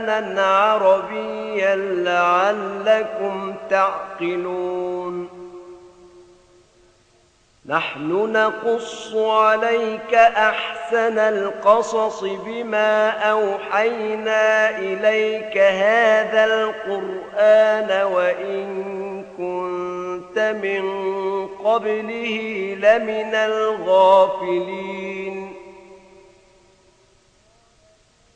قرآنا عربيا لعلكم تعقلون. نحن نقص عليك أحسن القصص بما أوحينا إليك هذا القرآن وإن كنت من قبله لمن الغافلين.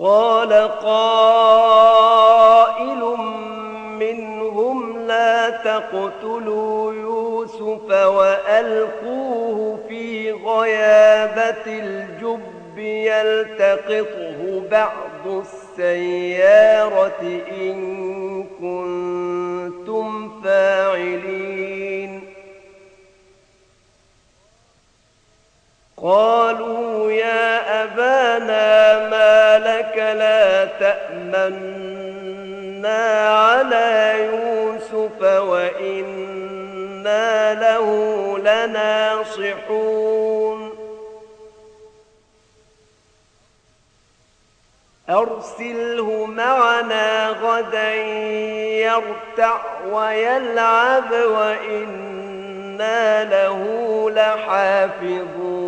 قال قائل منهم لا تقتلوا يوسف وألقوه في غيابة الجب يلتقطه بعض السيارة إن كنتم فاعلين. قالوا يا أبانا ما لا تأمنا على يوسف وإنا له لناصحون. أرسله معنا غدا يرتع ويلعب وإنا له لحافظون.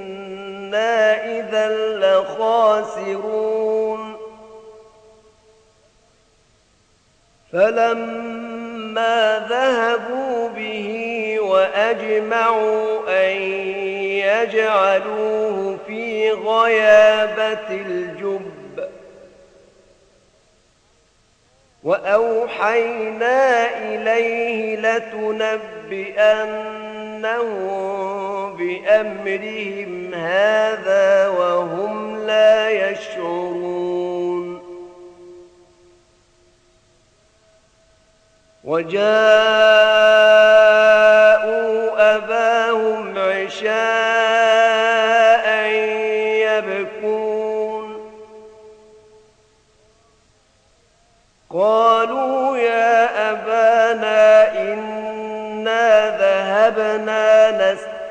إنا إذا لخاسرون فلما ذهبوا به وأجمعوا أن يجعلوه في غيابة الجب وأوحينا إليه لتنبئنهم بأمرهم هذا وهم لا يشعرون. وجاءوا أباهم عشاء يبكون. قالوا يا أبانا إنا ذهبنا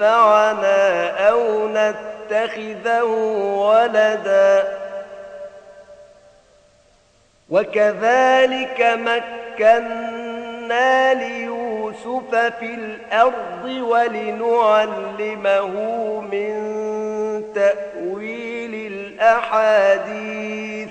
ينفعنا أو نتخذه ولداً. وكذلك مكنا ليوسف في الأرض ولنعلمه من تأويل الأحاديث.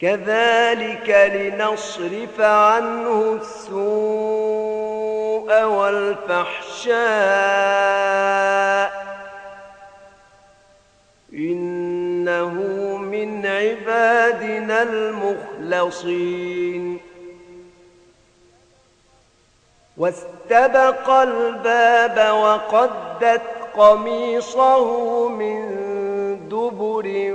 كذلك لنصرف عنه السوء والفحشاء. إنه من عبادنا المخلصين. واستبق الباب وقدت قميصه من دبر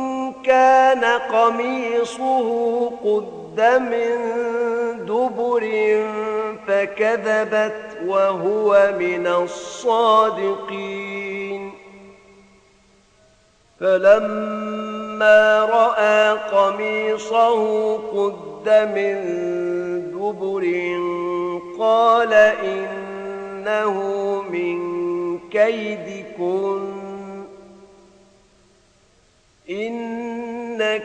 كان قميصه قد من دبر فكذبت وهو من الصادقين. فلما رأى قميصه قد من دبر قال إنه من كيدكن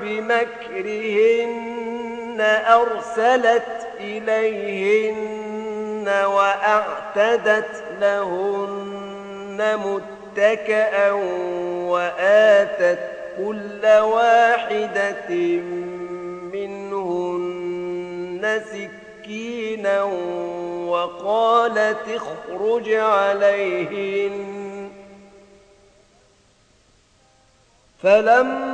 بمكرهن أرسلت إليهن وأعتدت لهن متكأ وآتت كل واحدة منهن سكينا وقالت اخرج عليهن فلما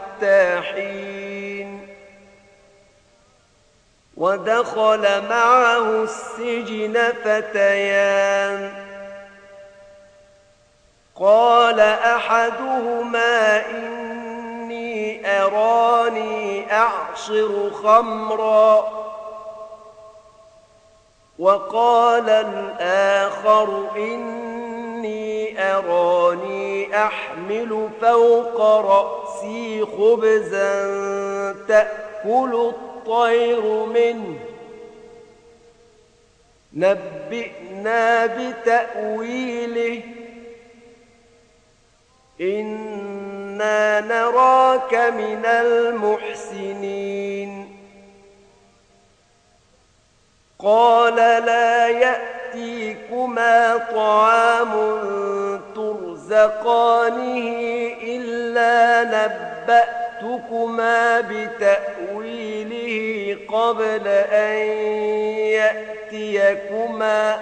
حين ودخل معه السجن فتيان. قال أحدهما إني أراني أعصر خمرًا. وقال الآخر إني أراني أحمل فوق رأسي. خبزا تأكل الطير منه نبئنا بتأويله إنا نراك من المحسنين قال لا يأتيكما طعام ترزقانه إلا نبأتكما بتأويله قبل أن يأتيكما.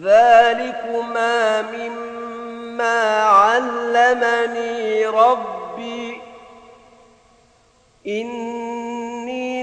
ذلكما مما علمني ربي.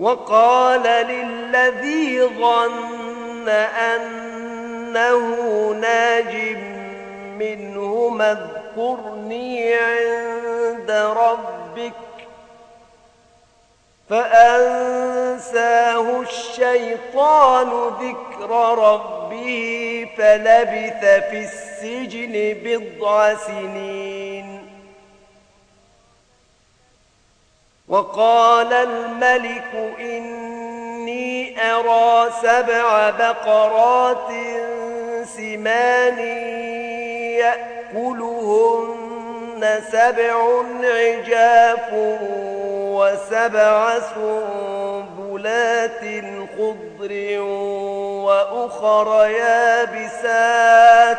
وقال للذي ظن أنه ناج منهما اذكرني عند ربك فأنساه الشيطان ذكر ربه فلبث في السجن بضع سنين. وقال الملك إني أرى سبع بقرات سمان يأكلهن سبع عجاف وسبع سنبلات خضر وأخر يابسات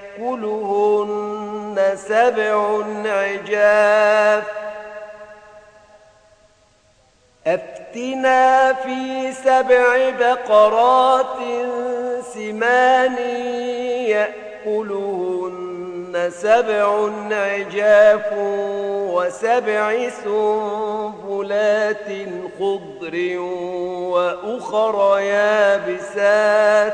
يأكلهن سبع عجاف. أفتنا في سبع بقرات سمان يأكلهن سبع عجاف وسبع سنبلات خضر وأخر يابسات.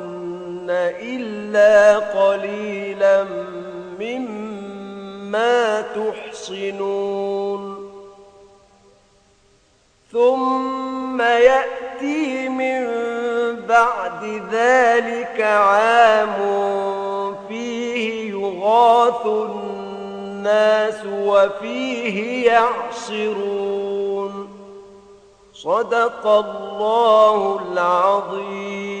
إلا قليلا مما تحصنون ثم يأتي من بعد ذلك عام فيه يغاث الناس وفيه يعصرون. صدق الله العظيم.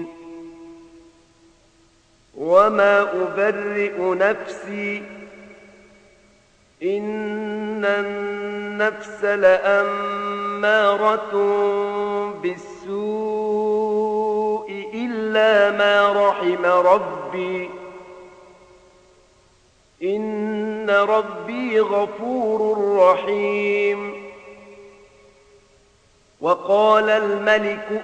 وما أبرئ نفسي إن النفس لأمارة بالسوء إلا ما رحم ربي إن ربي غفور رحيم وقال الملك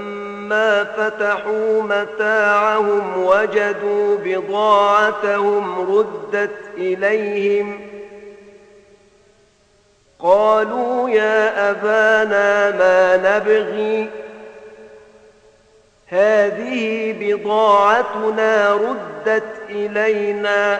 فتحوا متاعهم وجدوا بضاعتهم ردت إليهم. قالوا يا أبانا ما نبغي هذه بضاعتنا ردت إلينا.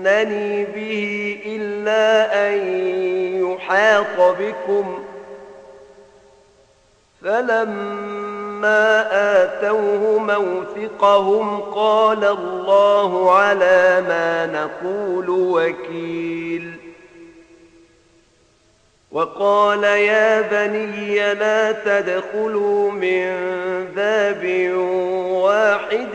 لتأتونني به إلا أن يحاط بكم فلما آتوه موثقهم قال الله على ما نقول وكيل وقال يا بني لا تدخلوا من باب واحد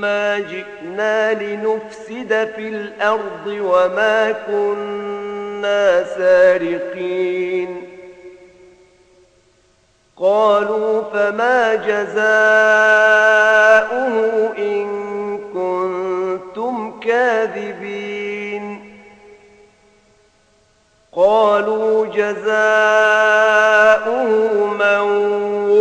ما جئنا لنفسد في الأرض وما كنا سارقين قالوا فما جزاؤه إن كنتم كاذبين قالوا جزاؤه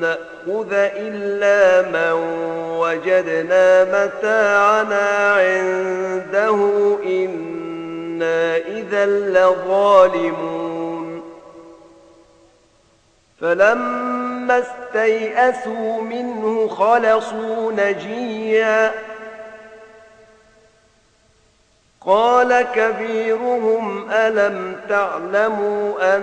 نأخذ إلا من وجدنا متاعنا عنده إنا إذا لظالمون. فلما استيئسوا منه خلصوا نجيا. قال كبيرهم ألم تعلموا أن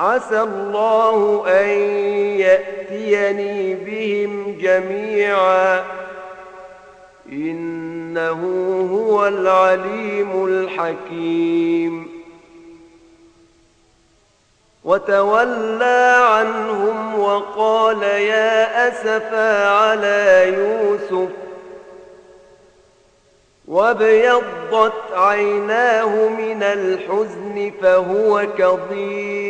عسى الله أن يأتيني بهم جميعا. إنه هو العليم الحكيم. وتولى عنهم وقال يا أسفا على يوسف. وابيضت عيناه من الحزن فهو كظيم.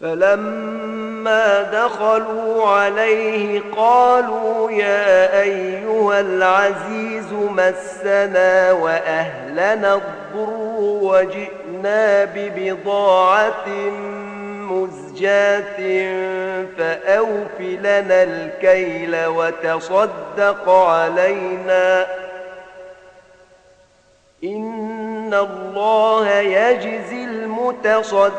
فلما دخلوا عليه قالوا يا أيها العزيز مسنا وأهلنا الضر وجئنا ببضاعة مزجاة فأوف لنا الكيل وتصدق علينا. إن الله يجزي المتصدقين.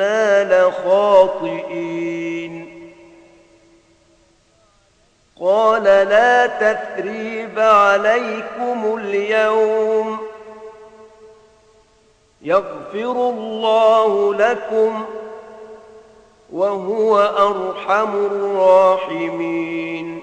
كنا لخاطئين. قال لا تثريب عليكم اليوم. يغفر الله لكم وهو أرحم الراحمين.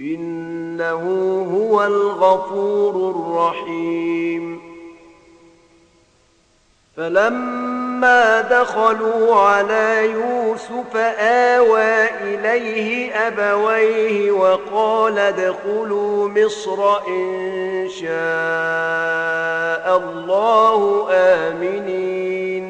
إنه هو الغفور الرحيم. فلما دخلوا على يوسف آوى إليه أبويه وقال ادخلوا مصر إن شاء الله آمنين.